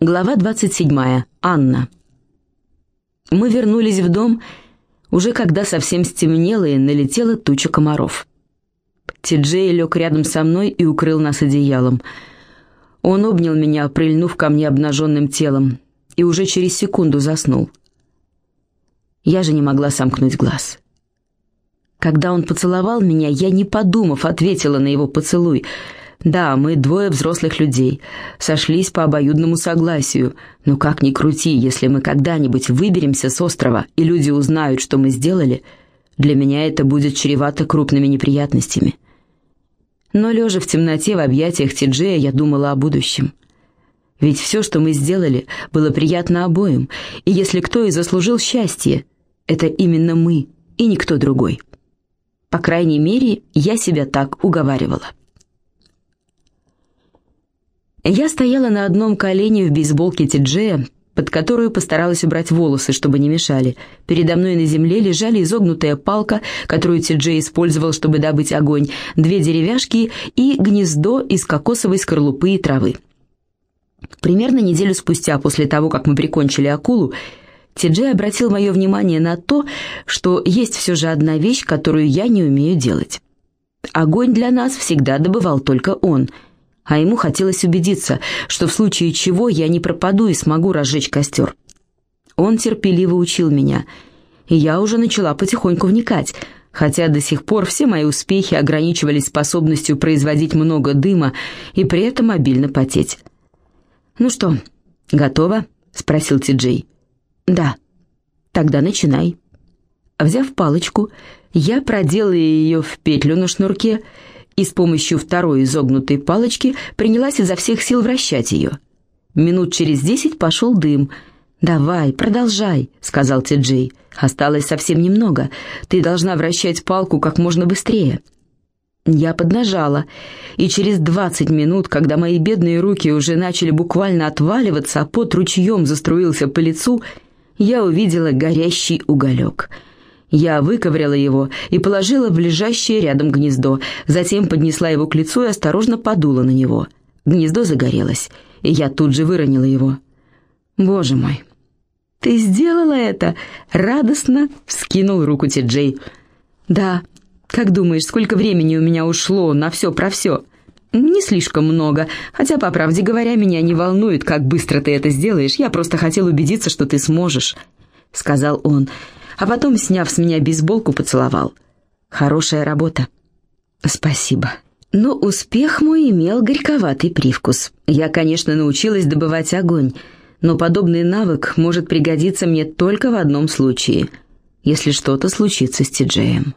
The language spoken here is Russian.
Глава 27. Анна. Мы вернулись в дом, уже когда совсем стемнело и налетела туча комаров. Ти-Джей лег рядом со мной и укрыл нас одеялом. Он обнял меня, прильнув ко мне обнаженным телом, и уже через секунду заснул. Я же не могла сомкнуть глаз. Когда он поцеловал меня, я, не подумав, ответила на его поцелуй — да, мы двое взрослых людей, сошлись по обоюдному согласию, но как ни крути, если мы когда-нибудь выберемся с острова, и люди узнают, что мы сделали, для меня это будет чревато крупными неприятностями. Но лежа в темноте в объятиях Тиджея, я думала о будущем. Ведь все, что мы сделали, было приятно обоим, и если кто и заслужил счастье, это именно мы и никто другой. По крайней мере, я себя так уговаривала. Я стояла на одном колене в бейсболке Тиджея, под которую постаралась убрать волосы, чтобы не мешали. Передо мной на земле лежали изогнутая палка, которую Тиджей использовал, чтобы добыть огонь, две деревяшки и гнездо из кокосовой скорлупы и травы. Примерно неделю спустя, после того, как мы прикончили акулу, Тиджей обратил мое внимание на то, что есть все же одна вещь, которую я не умею делать. Огонь для нас всегда добывал только он — а ему хотелось убедиться, что в случае чего я не пропаду и смогу разжечь костер. Он терпеливо учил меня, и я уже начала потихоньку вникать, хотя до сих пор все мои успехи ограничивались способностью производить много дыма и при этом обильно потеть. «Ну что, готово?» — спросил Ти-Джей. «Да». «Тогда начинай». Взяв палочку, я проделала ее в петлю на шнурке и с помощью второй изогнутой палочки принялась изо всех сил вращать ее. Минут через десять пошел дым. «Давай, продолжай», — сказал Ти-Джей. «Осталось совсем немного. Ты должна вращать палку как можно быстрее». Я поднажала, и через двадцать минут, когда мои бедные руки уже начали буквально отваливаться, а пот ручьем заструился по лицу, я увидела горящий уголек — я выковыряла его и положила в лежащее рядом гнездо, затем поднесла его к лицу и осторожно подула на него. Гнездо загорелось, и я тут же выронила его. «Боже мой!» «Ты сделала это!» — радостно вскинул руку Ти-Джей. «Да. Как думаешь, сколько времени у меня ушло на все про все?» «Не слишком много, хотя, по правде говоря, меня не волнует, как быстро ты это сделаешь. Я просто хотел убедиться, что ты сможешь», — сказал он, — а потом, сняв с меня бейсболку, поцеловал. «Хорошая работа». «Спасибо». Но успех мой имел горьковатый привкус. Я, конечно, научилась добывать огонь, но подобный навык может пригодиться мне только в одном случае, если что-то случится с Тиджеем.